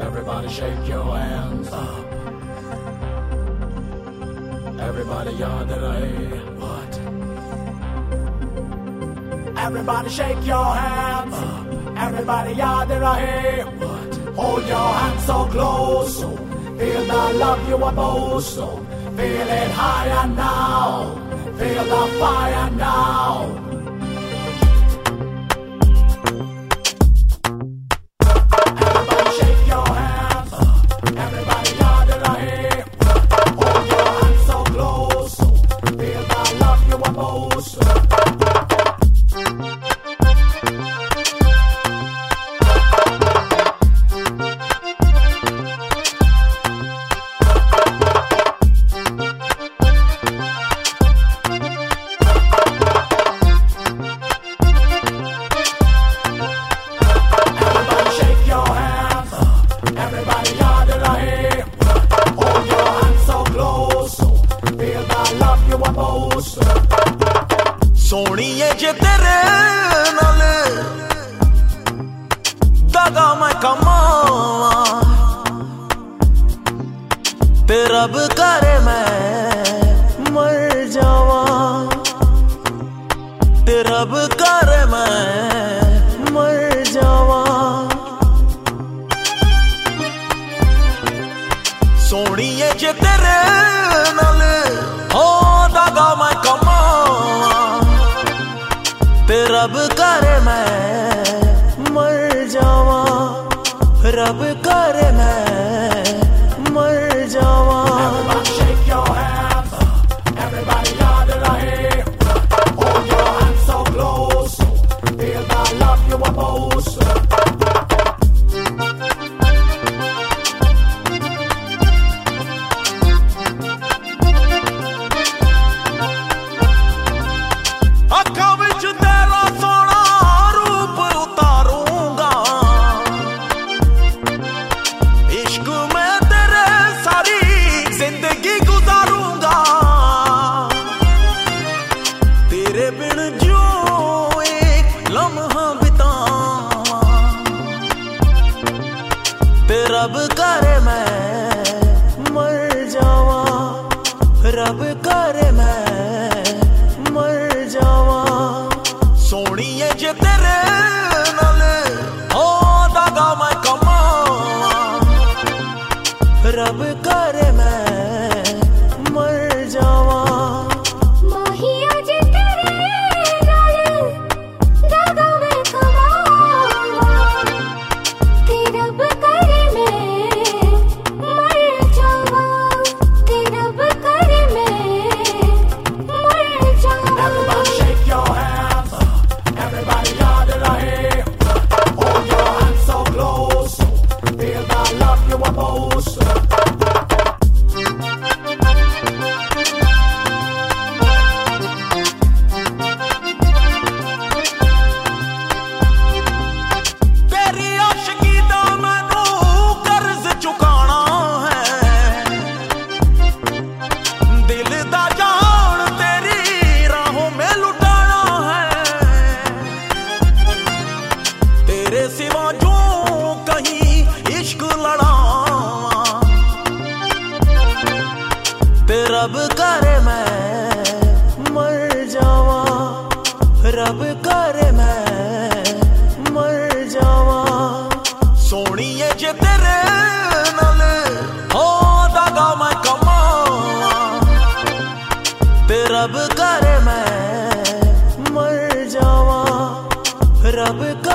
Everybody shake your hands up. Everybody yard What? Everybody shake your hands up. Everybody yard What? Hold your hands so close. So feel the love you are most. So feel it higher now. Feel the fire now. come on फिर अब करे मैं, मर जावा। फिर अब करे मैं, मर जावा। सोनिए जे तेरे नाल हो दागा मैं कमा। तेरब अब करे मैं रब करे मैं ਲਮਹਾ ਬਿਤਾਵਾਂ ਤੇ ਰੱਬ ਕਰੇ ਮੈਂ ਮਰ ਜਾਵਾਂ। ਰੱਬ ਕਰੇ ਮੈਂ ਮਰ ਜਾਵਾਂ। ਸੋਹਣੀਏ ਜੇ ਤੇਰੇ ਨਾਲ ਹੋ ਮੈਂ ਕਮਾਵਾਂ ਰੱਬ रब करे मैं मर जावा। रब करे मैं मर जावा। सोनिए जे तेरे नाल हो दागा मैं कमा। ते रब करे मैं मर जावा। रब करे